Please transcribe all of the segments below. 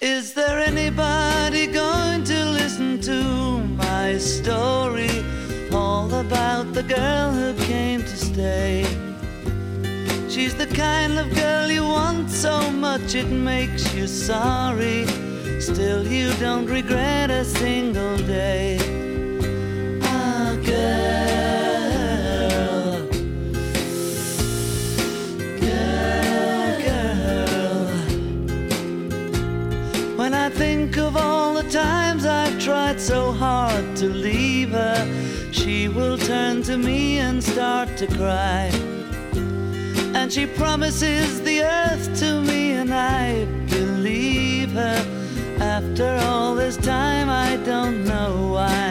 Is there anybody going to listen to my story? All about the girl who came to stay. She's the kind of girl you want so much it makes you sorry. Still, you don't regret a single day. Think of all the times I've tried so hard to leave her, she will turn to me and start to cry. And she promises the earth to me, and I believe her. After all this time, I don't know why.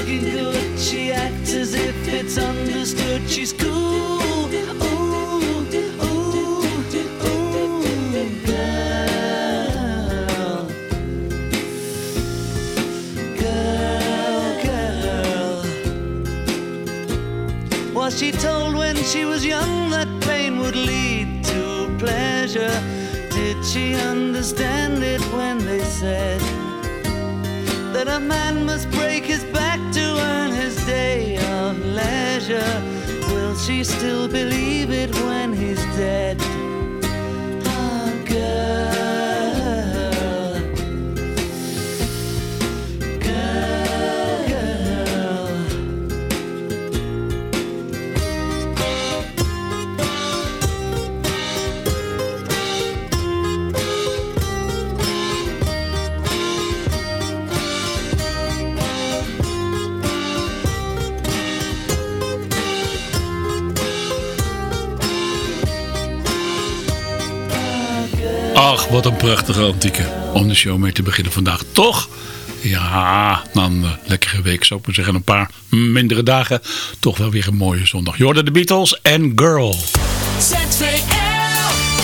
Looking good, she acts as if it's understood. She's cool. Ooh, ooh, ooh, girl. Girl, girl. Was she told when she was young that pain would lead to pleasure? Did she understand it when they said that a man must break his Will she still believe it when he's dead? Wat een prachtige antieke. Om de show mee te beginnen vandaag. Toch? Ja, dan een lekkere week zou ik maar zeggen. Een paar mindere dagen. Toch wel weer een mooie zondag. Jordan de Beatles en Girl.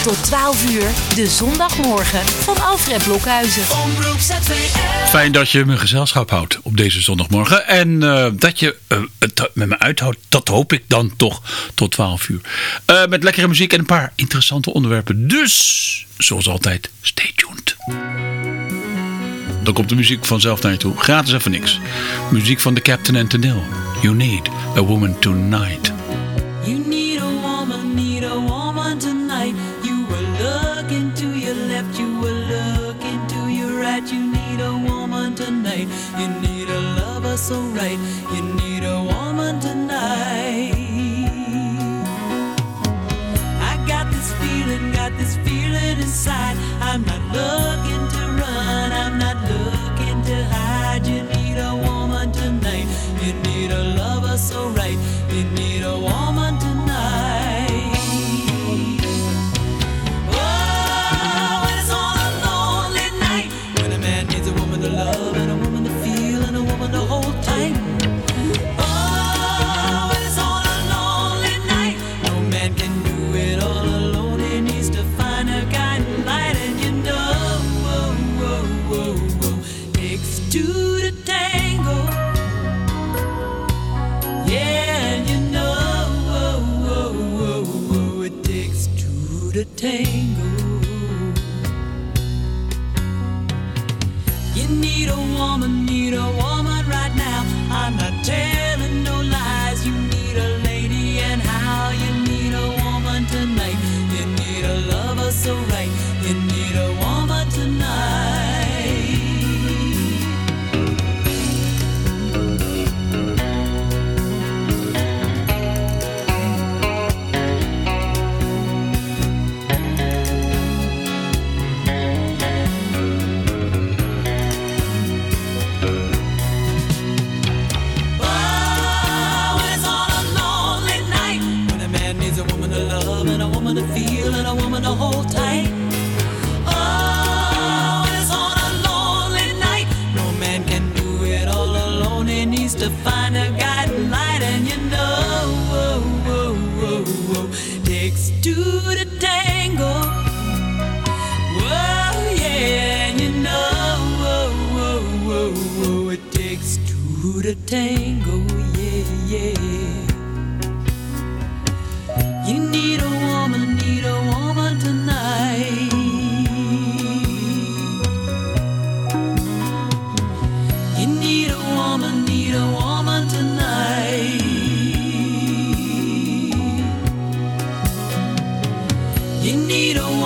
Tot 12 uur, de zondagmorgen van Alfred Blokhuizen. Fijn dat je me gezelschap houdt op deze zondagmorgen. En eh, dat je eh, het met me uithoudt, dat hoop ik dan toch tot 12 uur. Eh, met lekkere muziek en een paar interessante onderwerpen. Dus, zoals altijd, stay tuned. Dan komt de muziek vanzelf naar je toe. Gratis en voor niks. Muziek van de Captain and Tennille. You need a woman tonight. Inside. I'm not looking to run, I'm not looking to hide. You need a woman tonight. You need a lover so right. You need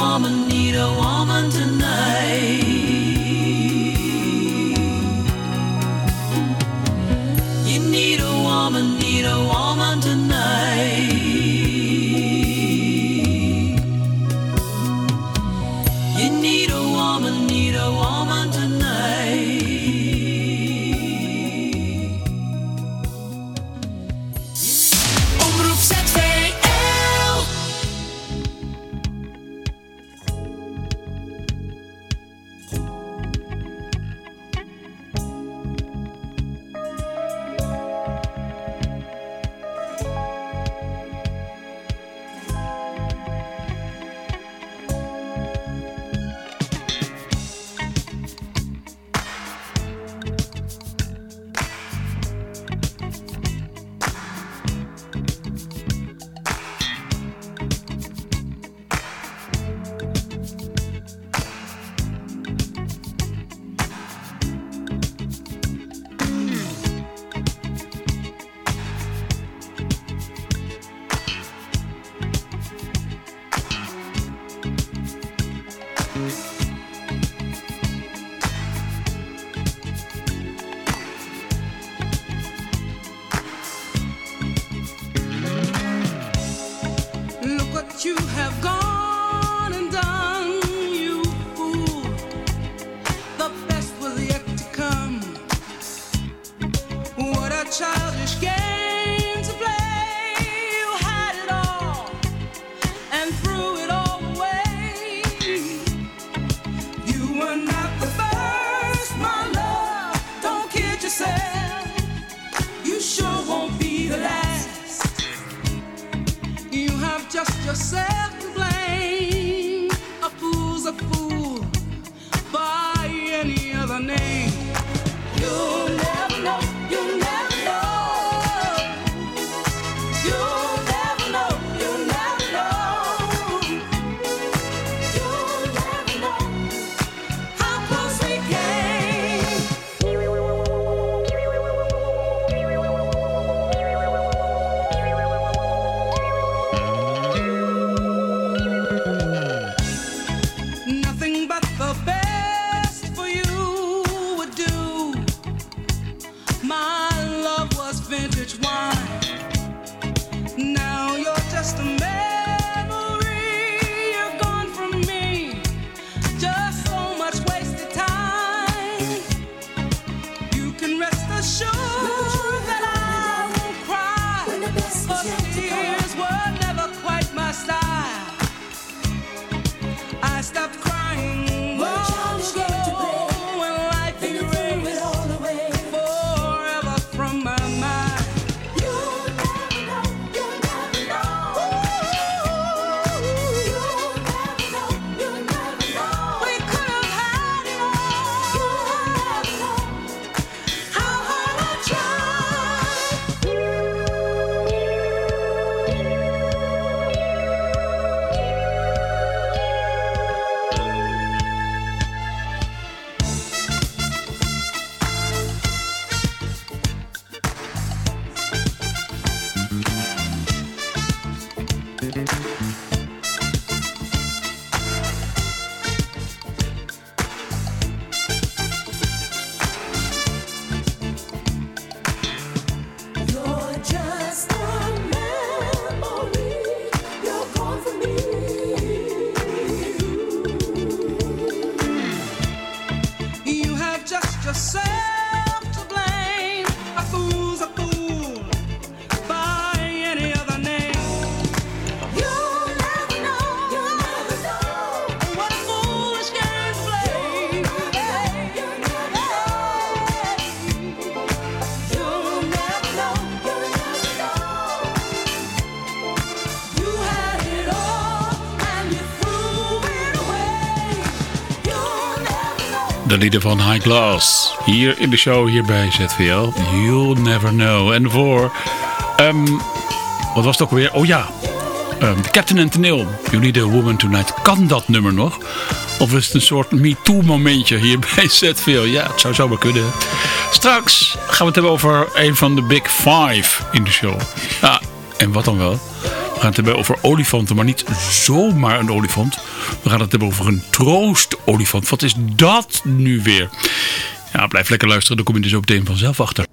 woman, need a woman tonight. just yourself to blame. A fool's a fool by any other name. Lieden van High Class. Hier in de show, hier bij ZVL. You'll never know. En voor... ehm, wat was het ook weer? Oh ja, ehm, de Captain and Tennille. You Need a Woman Tonight. Kan dat nummer nog? Of is het een soort Me-Too momentje hier bij ZVL? Ja, het zou zomaar kunnen. Straks gaan we het hebben over een van de Big Five in de show. Ja, en wat dan wel? We gaan het hebben over olifanten, maar niet zomaar een olifant. We gaan het hebben over een troostolifant. Wat is dat nu weer? Ja, blijf lekker luisteren, dan kom je er zo meteen vanzelf achter.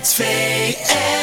ZVL.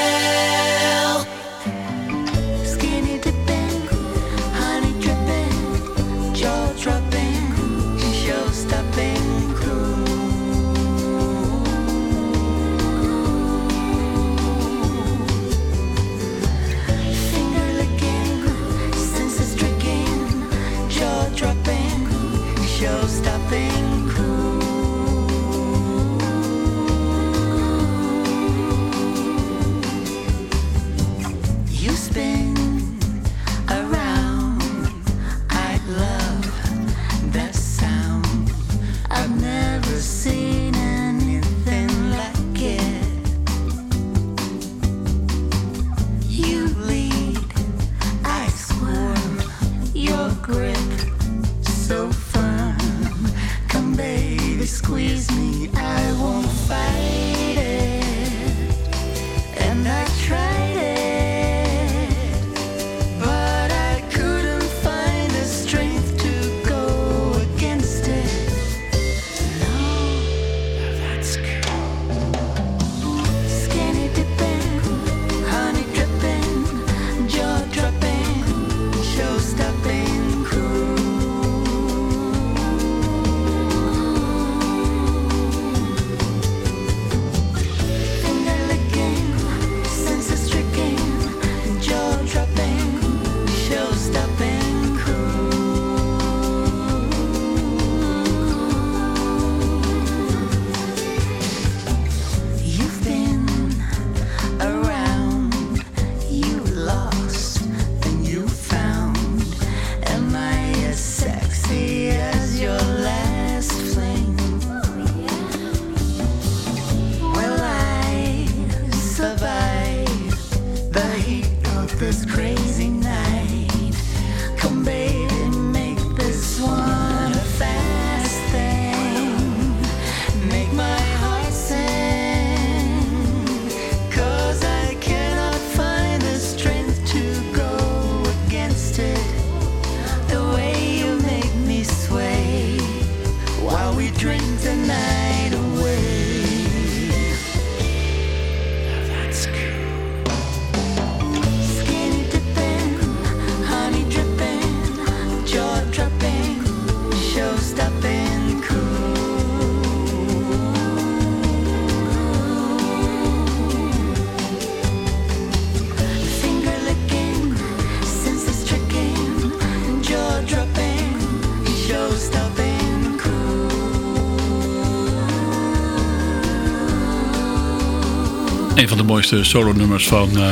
van de mooiste solo-nummers van eh,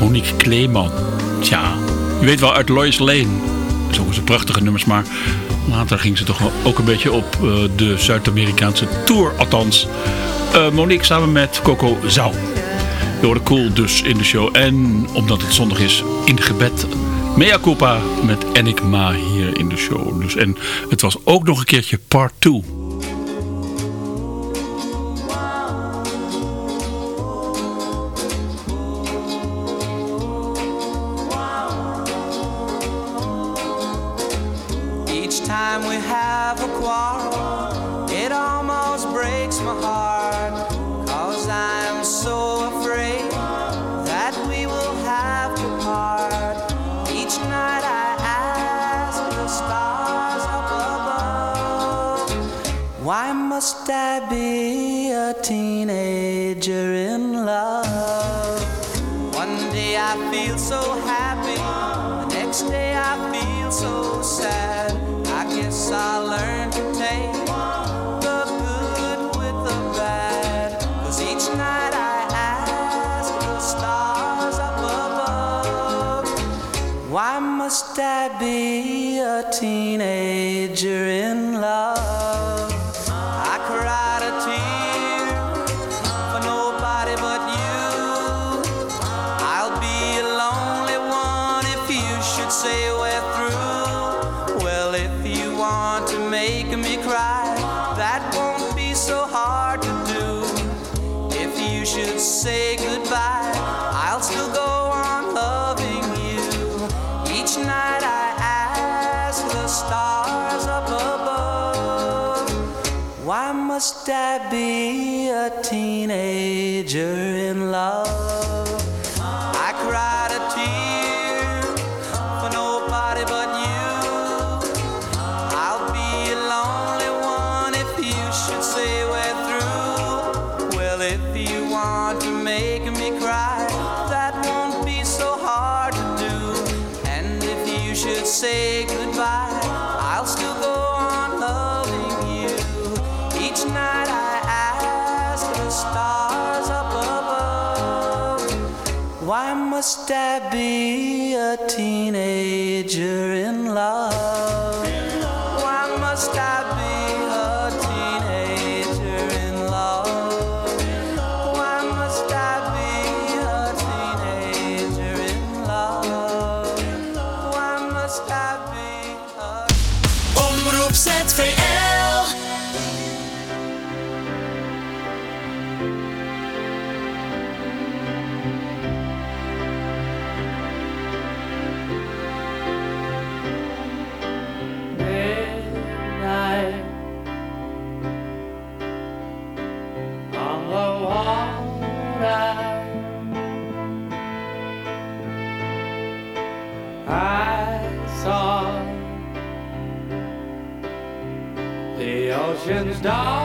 Monique Kleeman. Tja, je weet wel uit Lois Lane. Zongen ze prachtige nummers, maar later ging ze toch ook een beetje op eh, de Zuid-Amerikaanse tour. Althans, eh, Monique samen met Coco Zou. Je hoorde cool dus in de show. En omdat het zondag is, in gebed Mea Culpa met Enigma hier in de show. Dus, en het was ook nog een keertje part 2. croire be you should say goodbye, I'll still go on loving you. Each night I ask the stars up above, why must I be a teenager in love? dog.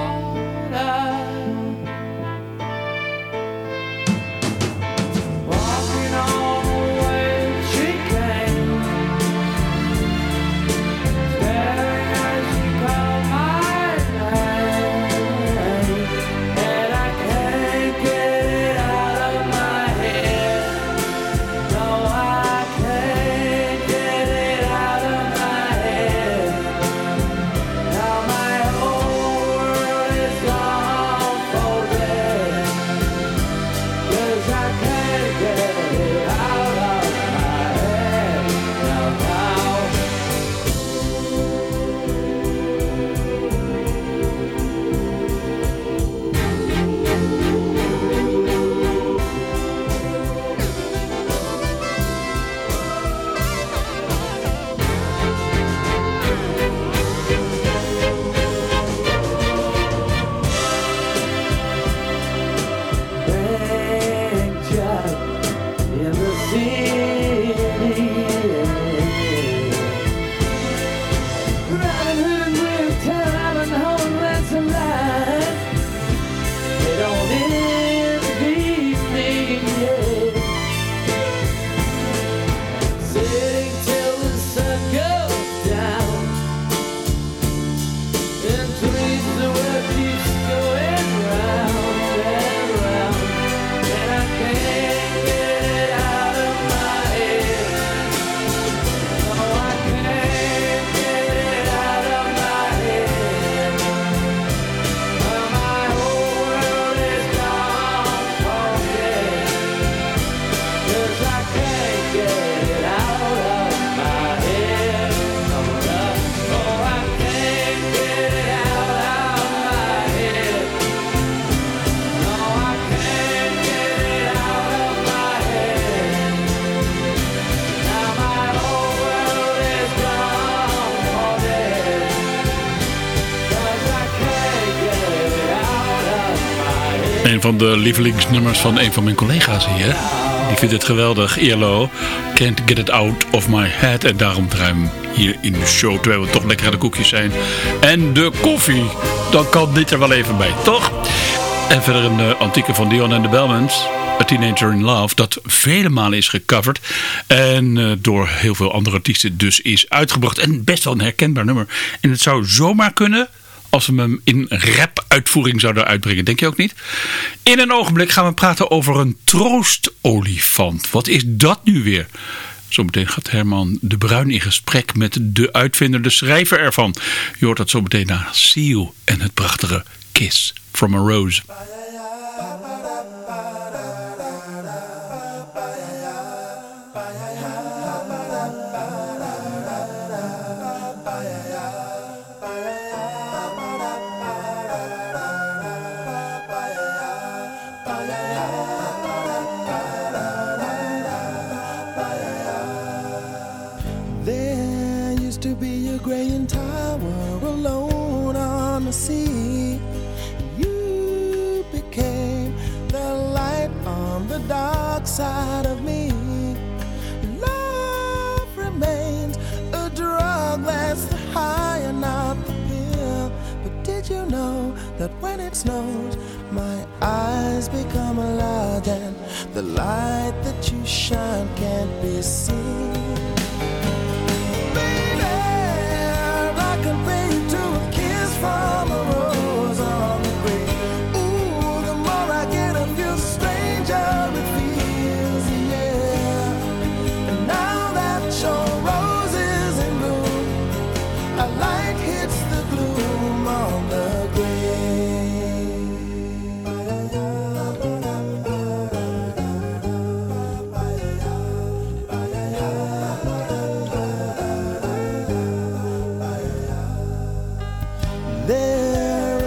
Van de lievelingsnummers van een van mijn collega's hier. Die vindt het geweldig. ELO. Can't get it out of my head. En daarom ruim hier in de show. Terwijl we toch lekker aan de koekjes zijn. En de koffie. Dan kan dit er wel even bij, toch? En verder een eh, antieke van Dion en de Bellmans. A Teenager in Love. Dat vele malen is gecoverd. En eh, door heel veel andere artiesten dus is uitgebracht. En best wel een herkenbaar nummer. En het zou zomaar kunnen als we hem in rap-uitvoering zouden uitbrengen. Denk je ook niet? In een ogenblik gaan we praten over een troostolifant. Wat is dat nu weer? Zometeen gaat Herman de Bruin in gesprek met de uitvinder, de schrijver ervan. Je hoort dat zometeen na Seal en het prachtige Kiss from a Rose. That when it snows, my eyes become large and the light that you shine can't be seen?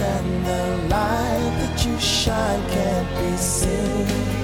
and the light that you shine can't be seen?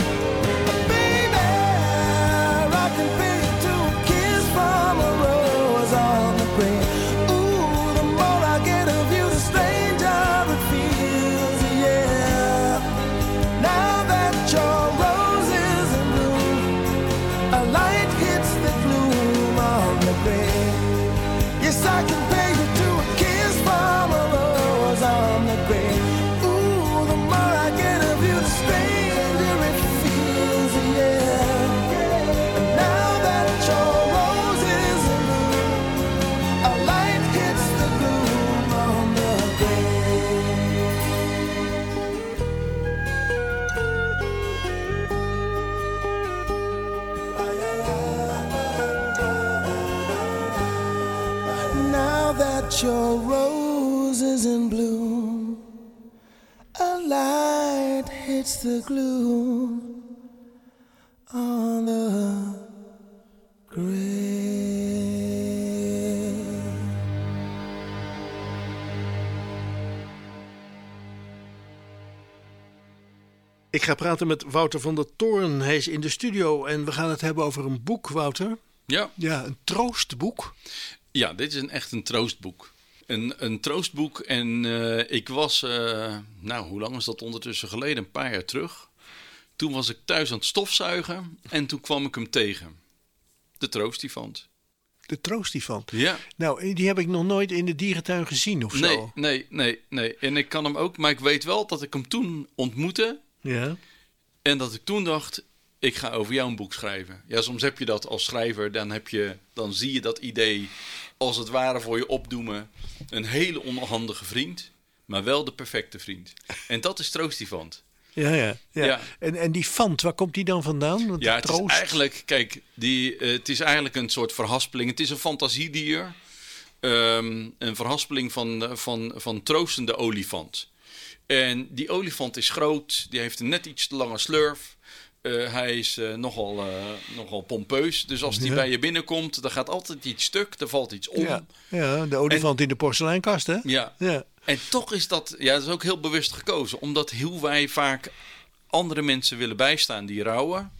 The gloom on the grave. Ik ga praten met Wouter van der Toorn. Hij is in de studio en we gaan het hebben over een boek, Wouter. Ja. Ja, een troostboek. Ja, dit is een, echt een troostboek. Een, een troostboek. En eh, ik was, eh, nou, hoe lang is dat ondertussen geleden? Een paar jaar terug. Toen was ik thuis aan het stofzuigen en toen kwam ik hem tegen. De troostifant. De troostifant. Ja. Nou, die heb ik nog nooit in de dierentuin gezien of Nee, zo. nee, nee, nee. En ik kan hem ook, maar ik weet wel dat ik hem toen ontmoette. Ja. En dat ik toen dacht, ik ga over jou een boek schrijven. Ja, soms heb je dat als schrijver, dan, heb je, dan zie je dat idee als het ware voor je opdoemen. Een hele onhandige vriend, maar wel de perfecte vriend. En dat is Troostifant. Ja, ja. ja. Ja. En, en die fant, waar komt die dan vandaan? Want Ja, het troost. is eigenlijk, kijk, die, eh, het is eigenlijk een soort verhaspeling. Het is een fantasiedier. Ehm, een verhaspeling van, eh, van, van troostende olifant. En die olifant is groot, die heeft een net iets te lange slurf. Eh, hij is eh, nogal, eh, nogal pompeus. Dus als die Ja. bij je binnenkomt, dan gaat altijd iets stuk, er valt iets om. Ja, ja, de olifant in de porseleinkast, hè? Ja. Ja. En toch is dat, ja, dat is ook heel bewust gekozen. Omdat hoe wij vaak andere mensen willen bijstaan die rouwen,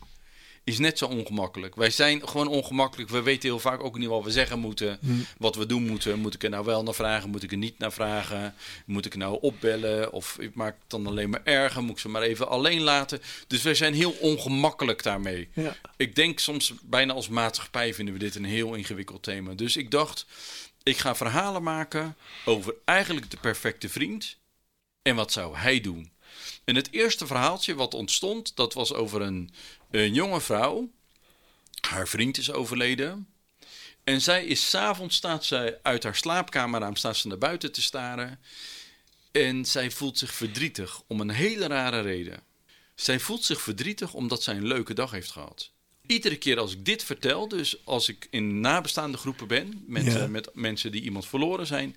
is net zo ongemakkelijk. Wij zijn gewoon ongemakkelijk. We weten heel vaak ook niet wat we zeggen moeten, wat we doen moeten. Moet ik er nou wel naar vragen? Moet ik er niet naar vragen? Moet ik nou opbellen? Of ik maak het dan alleen maar erger? Moet ik ze maar even alleen laten? Dus wij zijn heel ongemakkelijk daarmee. Ja. Ik denk soms bijna als maatschappij vinden we dit een heel ingewikkeld thema. Dus ik dacht, ik ga verhalen maken over eigenlijk de perfecte vriend. En wat zou hij doen? En het eerste verhaaltje wat ontstond, dat was over een, een jonge vrouw. Haar vriend is overleden. En zij is s'avonds, staat zij uit haar slaapkamerraam, staat ze naar buiten te staren. En zij voelt zich verdrietig om een hele rare reden. Zij voelt zich verdrietig omdat zij een leuke dag heeft gehad. Iedere keer als ik dit vertel, dus als ik in nabestaande groepen ben, met, Ja. eh, met mensen die iemand verloren zijn,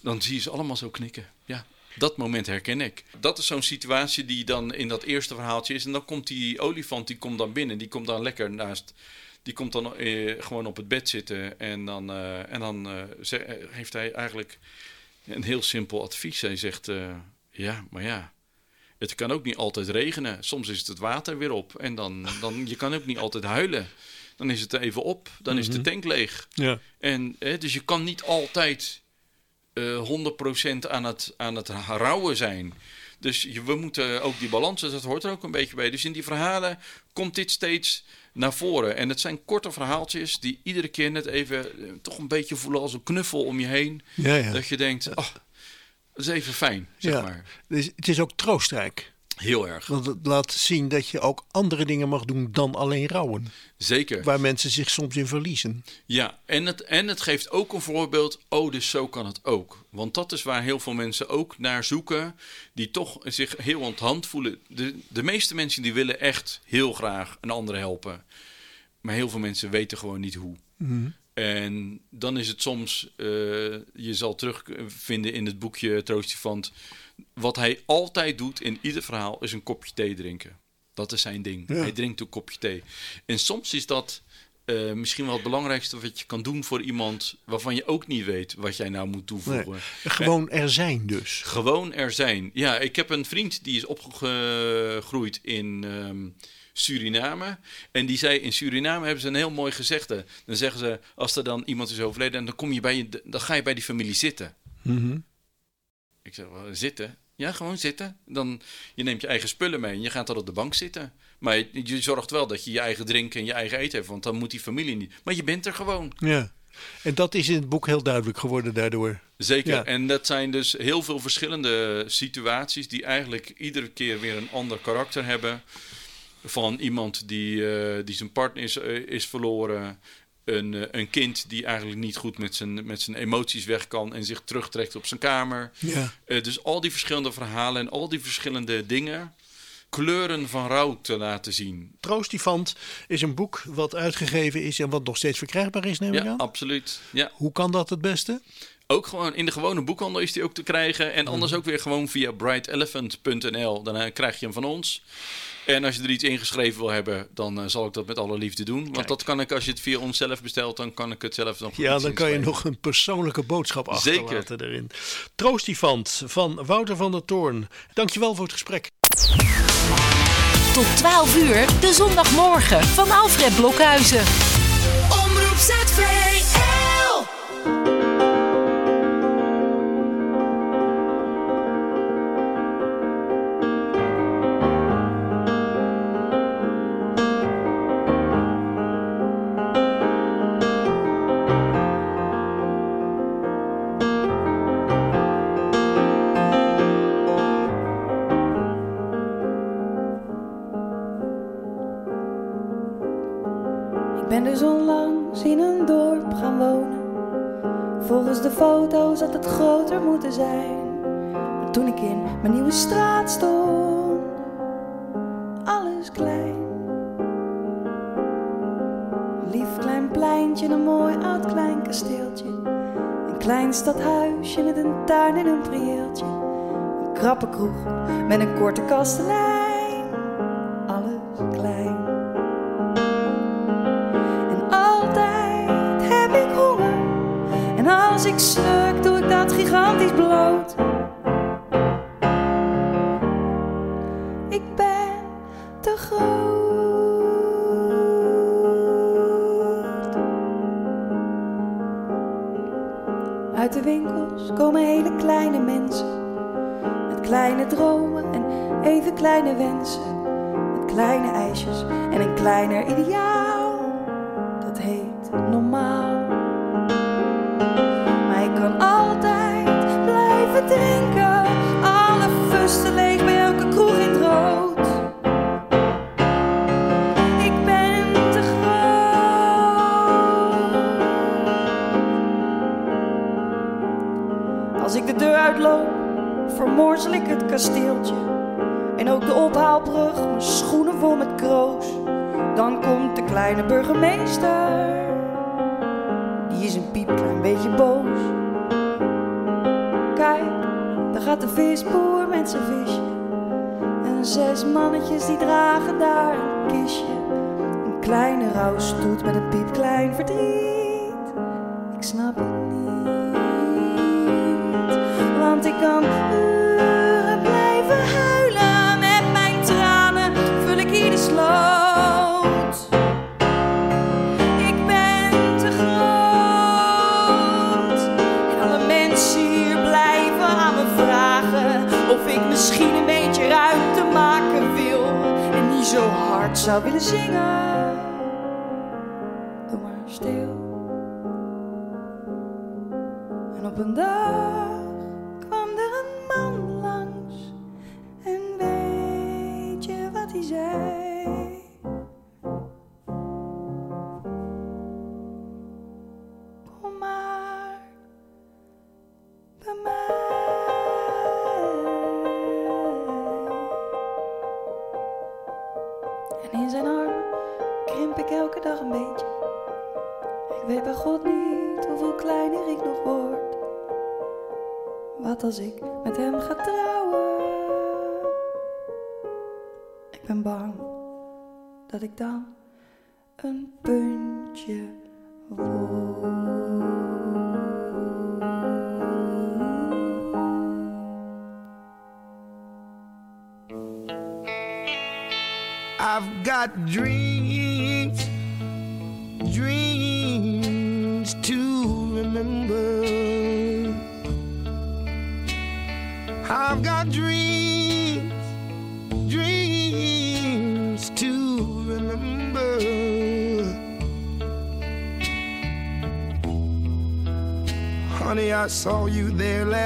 dan zie je ze allemaal zo knikken. Ja, dat moment herken ik. Dat is zo'n situatie die dan in dat eerste verhaaltje is. En dan komt die olifant, die komt dan binnen, die komt dan lekker naast. Die komt dan eh, gewoon op het bed zitten en dan, eh, en dan eh, ze- heeft hij eigenlijk een heel simpel advies. Hij zegt, ja, maar ja, het kan ook niet altijd regenen. Soms is het het water weer op en dan, dan je kan ook niet altijd huilen. Dan is het even op, dan is de tank leeg. Ja. En, hè, dus je kan niet altijd eh 100% aan het, aan het rouwen zijn. Dus je, we moeten ook die balans, dat hoort er ook een beetje bij. Dus in die verhalen komt dit steeds naar voren. En het zijn korte verhaaltjes die iedere keer net even eh, toch een beetje voelen als een knuffel om je heen. Ja, ja. Dat je denkt, oh, dat is even fijn, zeg ja. maar. Dus het is ook troostrijk. Heel erg. Want het laat zien dat je ook andere dingen mag doen dan alleen rouwen. Zeker. Waar mensen zich soms in verliezen. Ja, en het, en het geeft ook een voorbeeld. Oh, dus zo kan het ook. Want dat is waar heel veel mensen ook naar zoeken. Die toch zich heel onthand voelen. De, de meeste mensen die willen echt heel graag een ander helpen. Maar heel veel mensen weten gewoon niet hoe. En dan is het soms, eh, je zal terugvinden in het boekje Troostifant. Wat hij altijd doet in ieder verhaal is een kopje thee drinken. Dat is zijn ding. Ja. Hij drinkt een kopje thee. En soms is dat eh, misschien wel het belangrijkste wat je kan doen voor iemand waarvan je ook niet weet wat jij nou moet Nee. toevoegen. Gewoon er zijn dus. Gewoon er zijn. Ja, ik heb een vriend die is opgegroeid in ehm, Suriname. En die zei, in Suriname hebben ze een heel mooi gezegde. Dan zeggen ze, als er dan iemand is overleden... dan, kom je bij je, dan ga je bij die familie zitten. Mhm. Ik zeg, wel, zitten? Ja, gewoon zitten. Dan, je neemt je eigen spullen mee en je gaat dan op de bank zitten. Maar je, je zorgt wel dat je je eigen drinken en je eigen eten hebt. Want dan moet die familie niet. Maar je bent er gewoon. Ja. En dat is in het boek heel duidelijk geworden daardoor. Zeker. Ja. En dat zijn dus heel veel verschillende situaties die eigenlijk iedere keer weer een ander karakter hebben. Van iemand die, eh, die zijn partner is, eh, is verloren. Een, eh, een kind die eigenlijk niet goed met zijn, met zijn emoties weg kan en zich terugtrekt op zijn kamer. Ja. Eh, dus al die verschillende verhalen en al die verschillende dingen. Kleuren van rouw te laten zien. Troostifant is een boek wat uitgegeven is en wat nog steeds verkrijgbaar is, neem ik Ja, aan. absoluut. Ja. Hoe kan dat het beste? Ook gewoon in de gewone boekhandel is die ook te krijgen. En anders ook weer gewoon via brightelephant.nl. Dan eh, krijg je hem van ons. En als je er iets ingeschreven wil hebben, dan eh, zal ik dat met alle liefde doen. Want Kijk. dat kan ik, als je het via ons zelf bestelt, dan kan ik het zelf nog Ja, dan kan je nog een persoonlijke boodschap Zeker. achterlaten erin. Troostifant van Wouter van der Toorn. Dankjewel voor het gesprek. Tot 12 uur, de zondagmorgen van Alfred Blokhuizen. Omroep ZVL. Tuin en een prieeltje. Een krappe kroeg met een korte kastelein. Alles klein. En altijd heb ik honger. En als ik snurk, doe ik dat gigantisch bloot. Kleine mensen. Met kleine dromen en even kleine wensen. Met kleine ijsjes en een kleiner ideaal. stil. En op een dag kwam er een man langs en weet je wat hij zei? als ik met hem ga trouwen. Ik ben bang dat ik dan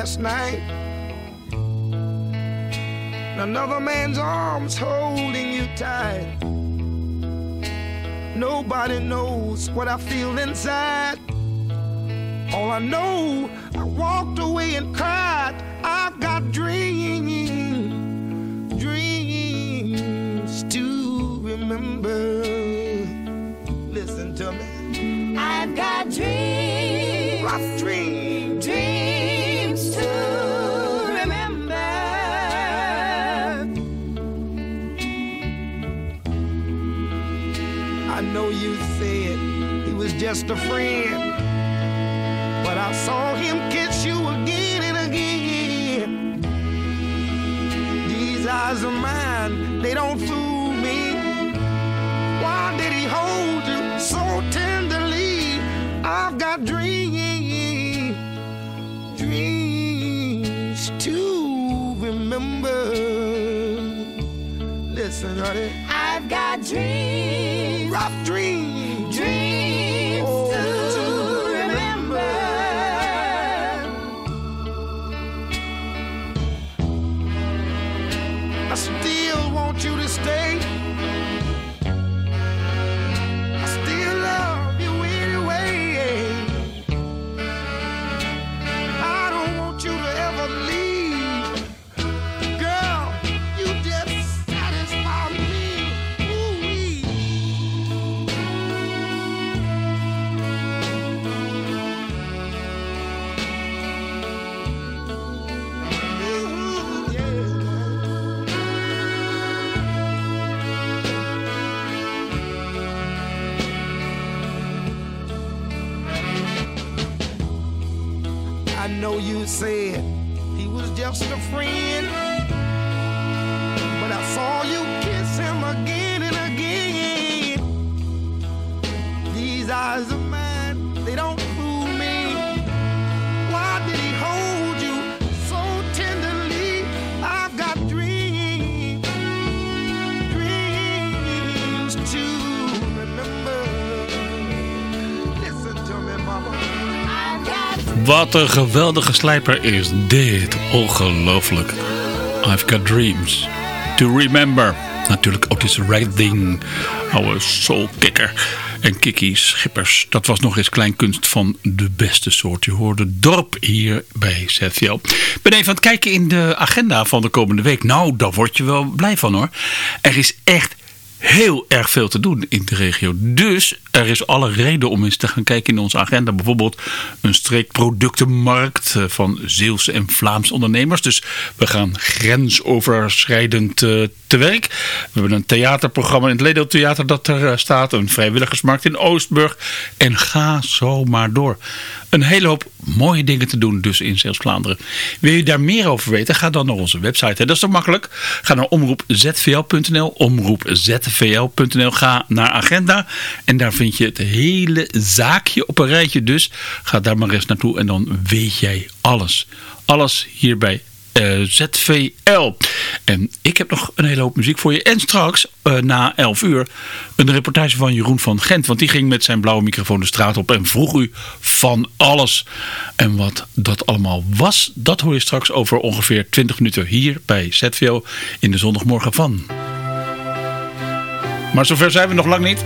last night. Another man's arms holding you tight. Nobody knows what I feel inside. All I know, I walked away and cried. just a friend. But I saw him kiss you again and again. These eyes of mine, they don't fool me. Why did he hold you so tenderly? I've got dreams, dreams to remember. Listen, honey. Wat een geweldige slijper is dit. Ongelooflijk. I've got dreams to remember. Natuurlijk Otis Redding, oude soulkicker. En Kiki Schippers, dat was nog eens klein kunst van de beste soort. Je hoorde dorp hier bij ZVL. Ben even aan het kijken in de agenda van de komende week. Nou, daar word je wel blij van hoor. Er is echt heel erg veel te doen in de regio. Dus er is alle reden om eens te gaan kijken in onze agenda. Bijvoorbeeld een streekproductenmarkt eh, van Zeelse en Vlaams ondernemers. Dus we gaan grensoverschrijdend eh, te werk. We hebben een theaterprogramma in het Ledo Theater dat er eh, staat. Een vrijwilligersmarkt in Oostburg. En ga zo maar door. Een hele hoop mooie dingen te doen dus in Zeeuws-Vlaanderen. Wil je daar meer over weten? Ga dan naar onze website. Dat is toch makkelijk? Ga naar omroepzvl.nl, omroepzvl.nl. Ga naar agenda en daar vind je het hele zaakje op een rijtje. Dus ga daar maar eens naartoe en dan weet jij alles. Alles hierbij eh, ZVL. En ik heb nog een hele hoop muziek voor je. En straks, eh, na 11 uur, een reportage van Jeroen van Gent. Want die ging met zijn blauwe microfoon de straat op en vroeg u van alles. En wat dat allemaal was, dat hoor je straks over ongeveer 20 minuten hier bij ZVL in de zondagmorgen van. Maar zover zijn we nog lang niet.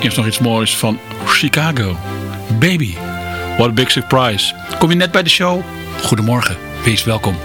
Eerst nog iets moois van Chicago. Baby, what a big surprise. Kom je net bij de show? Goedemorgen, wees welkom.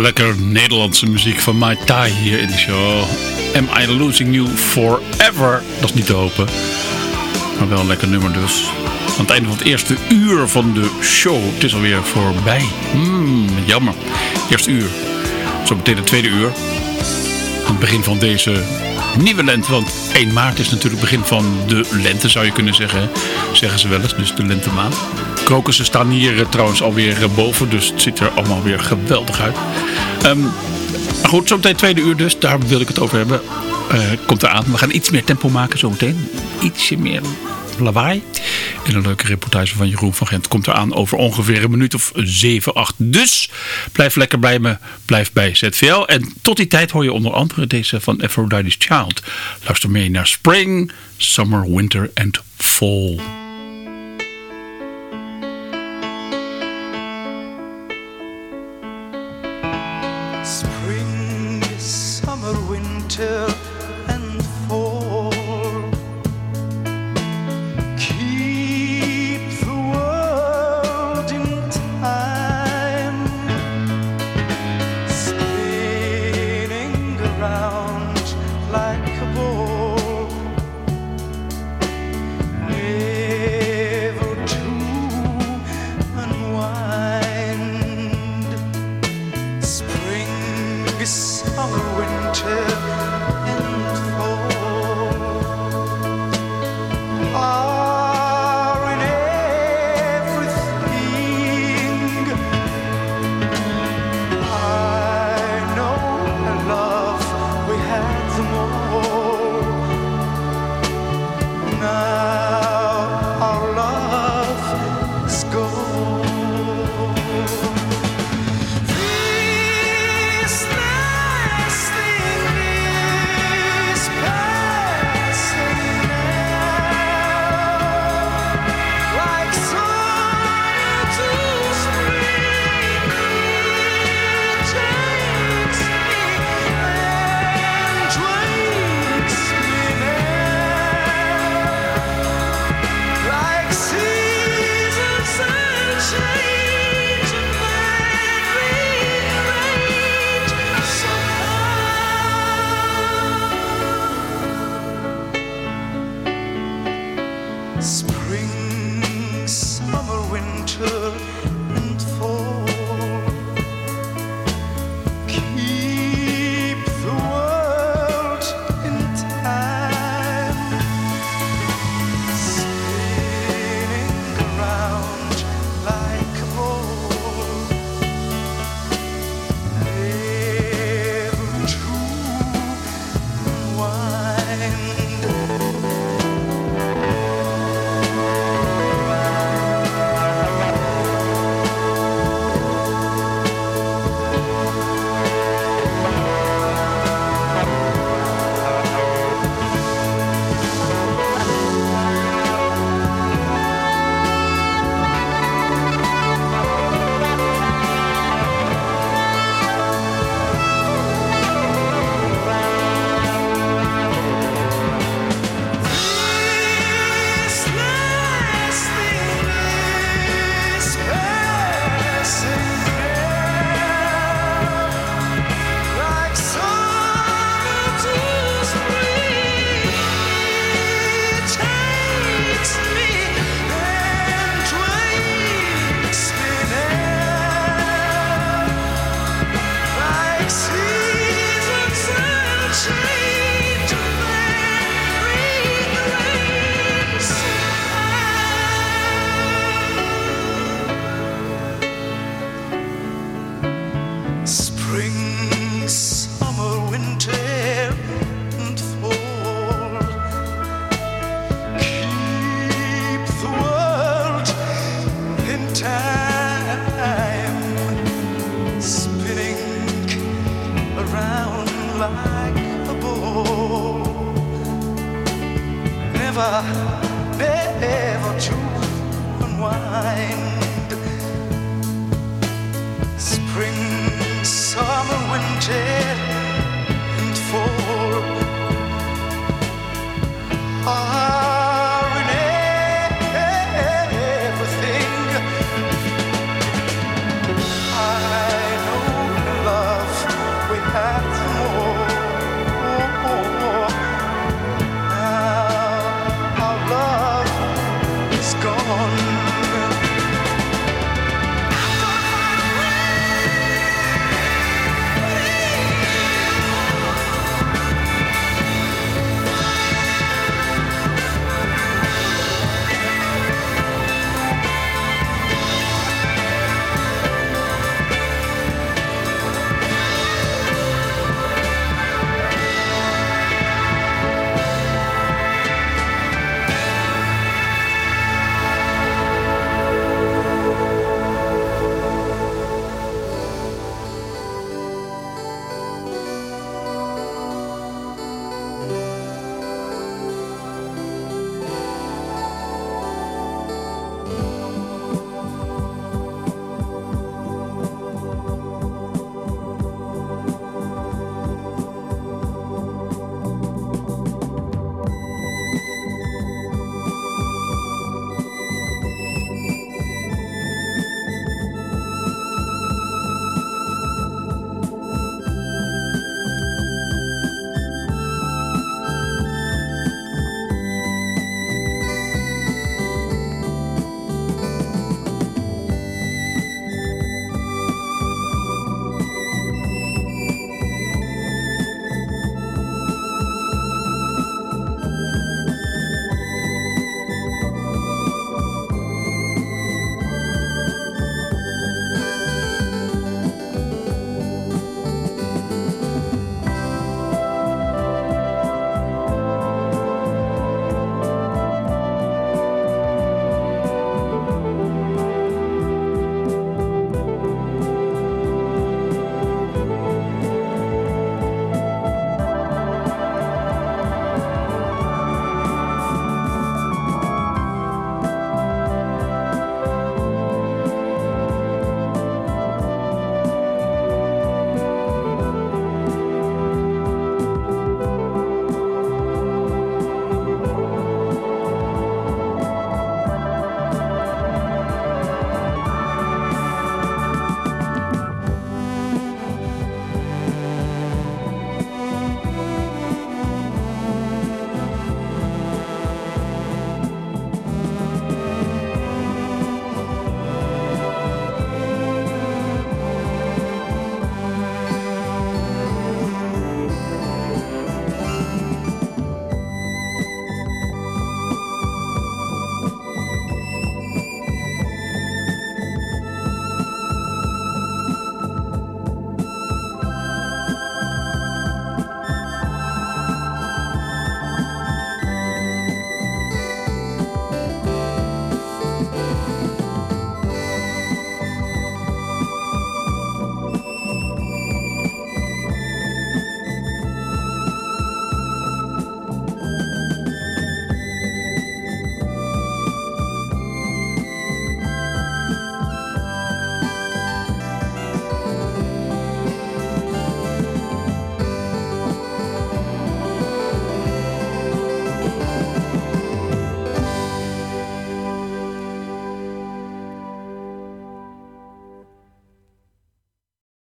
Lekker Nederlandse muziek van Mai Tai hier in de show. Am I Losing You Forever? Dat is niet te hopen. Maar wel een lekker nummer dus. Aan het einde van het eerste uur van de show. Het is alweer voorbij. Hmm, jammer. Eerste uur. Zo meteen het tweede uur. Aan het begin van deze nieuwe lente. Want 1 maart is natuurlijk het begin van de lente zou je kunnen zeggen. Zeggen ze wel eens. Dus de lentemaand. Krokussen staan hier eh, trouwens alweer eh, boven. Dus het ziet er allemaal weer geweldig uit. Ehm, maar goed, zometeen tweede uur dus. Daar wil ik het over hebben. Eh, komt eraan. We gaan iets meer tempo maken zometeen. Ietsje meer lawaai. En een leuke reportage van Jeroen van Gent komt eraan over ongeveer een minuut of 7, 8. Dus blijf lekker bij me. Blijf bij ZVL. En tot die tijd hoor je onder andere deze van Aphrodite's Child. Luister mee naar Spring, Summer, Winter and Fall.